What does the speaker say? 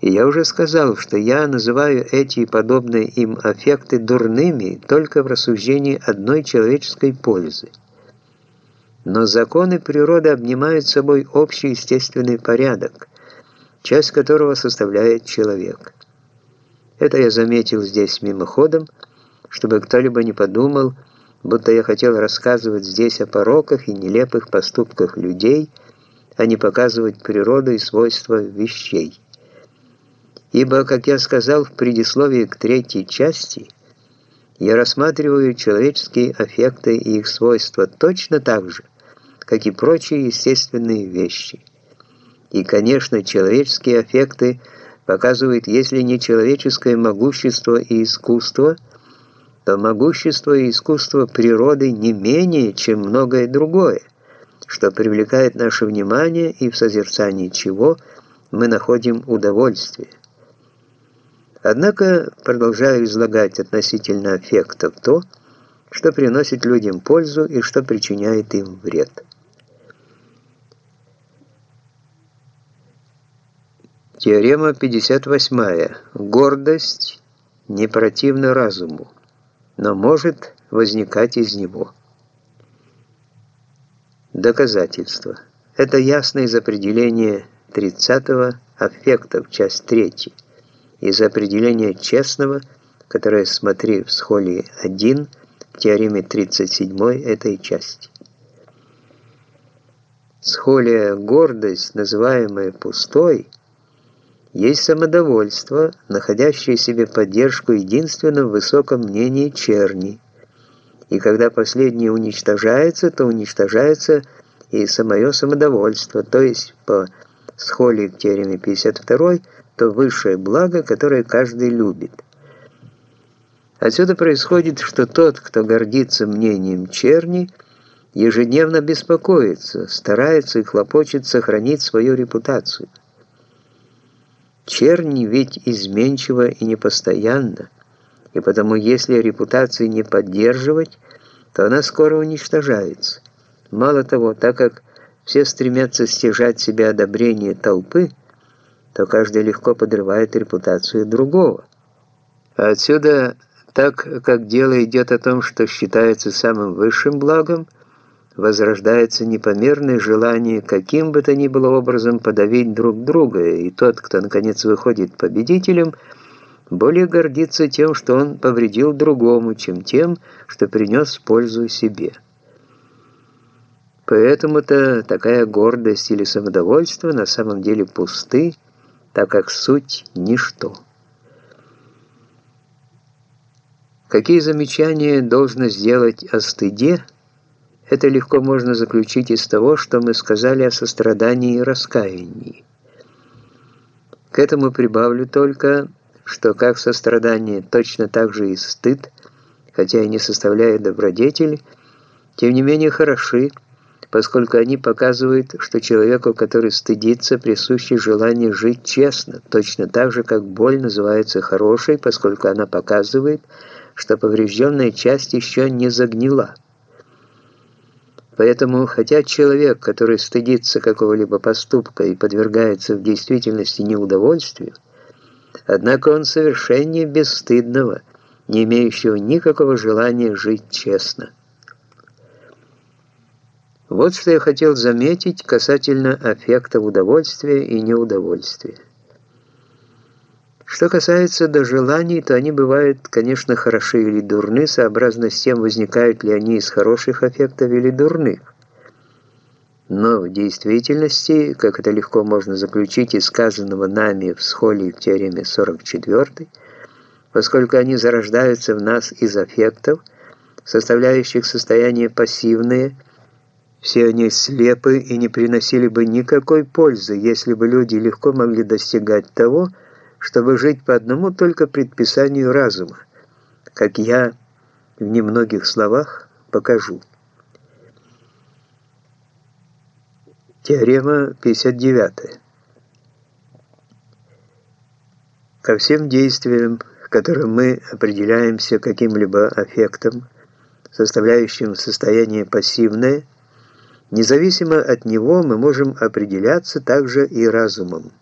И я уже сказал, что я называю эти подобные им аффекты дурными только в рассуждении одной человеческой пользы. Но законы природы обнимают собой общий естественный порядок, часть которого составляет человек. Это я заметил здесь мимоходом, чтобы кто-либо не подумал, будто я хотел рассказывать здесь о пороках и нелепых поступках людей, а не показывать природу и свойства вещей. Ибо, как я сказал в предисловии к третьей части, я рассматриваю человеческие аффекты и их свойства точно так же, как и прочие естественные вещи. И, конечно, человеческие аффекты показывают, если не человеческое могущество и искусство, то могущество и искусство природы не менее, чем многое другое, что привлекает наше внимание и в созерцании чего мы находим удовольствие. Однако продолжаю излагать относительно аффектов то, что приносит людям пользу и что причиняет им вред. Теорема 58. Гордость не противна разуму, но может возникать из него. Доказательство. Это ясно из определения 30 аффектов, часть 3 из определения честного, которое смотри в схолии 1 в теореме 37 этой части. Схолия гордость, называемая пустой, есть самодовольство, находящее себе поддержку единственно в высоком мнении черни. И когда последнее уничтожается, то уничтожается и самое самодовольство, то есть по схолии к теореме 52 то высшее благо, которое каждый любит. Отсюда происходит, что тот, кто гордится мнением черни, ежедневно беспокоится, старается и хлопочет сохранить свою репутацию. Черни ведь изменчива и непостоянна, и потому если репутацию не поддерживать, то она скоро уничтожается. Мало того, так как все стремятся стяжать себе одобрение толпы, то каждый легко подрывает репутацию другого. А отсюда, так как дело идет о том, что считается самым высшим благом, возрождается непомерное желание каким бы то ни было образом подавить друг друга, и тот, кто наконец выходит победителем, более гордится тем, что он повредил другому, чем тем, что принес пользу себе. Поэтому-то такая гордость или самодовольство на самом деле пусты, так как суть – ничто. Какие замечания должно сделать о стыде, это легко можно заключить из того, что мы сказали о сострадании и раскаянии. К этому прибавлю только, что как сострадание, точно так же и стыд, хотя и не составляет добродетели, тем не менее хороши, поскольку они показывают, что человеку, который стыдится, присуще желание жить честно, точно так же, как боль называется хорошей, поскольку она показывает, что поврежденная часть еще не загнила. Поэтому, хотя человек, который стыдится какого-либо поступка и подвергается в действительности неудовольствию, однако он совершеннее бесстыдного, не имеющего никакого желания жить честно. Вот что я хотел заметить касательно аффектов удовольствия и неудовольствия. Что касается до желаний, то они бывают, конечно, хороши или дурны, сообразно с тем, возникают ли они из хороших аффектов или дурных. Но в действительности, как это легко можно заключить из сказанного нами в схолии в теореме 44, поскольку они зарождаются в нас из аффектов, составляющих состояние пассивное – все они слепы и не приносили бы никакой пользы, если бы люди легко могли достигать того, чтобы жить по одному только предписанию разума, как я в немногих словах покажу. Теорема 59. Ко всем действиям, которым мы определяемся каким-либо аффектом, составляющим состояние пассивное – Независимо от него мы можем определяться также и разумом.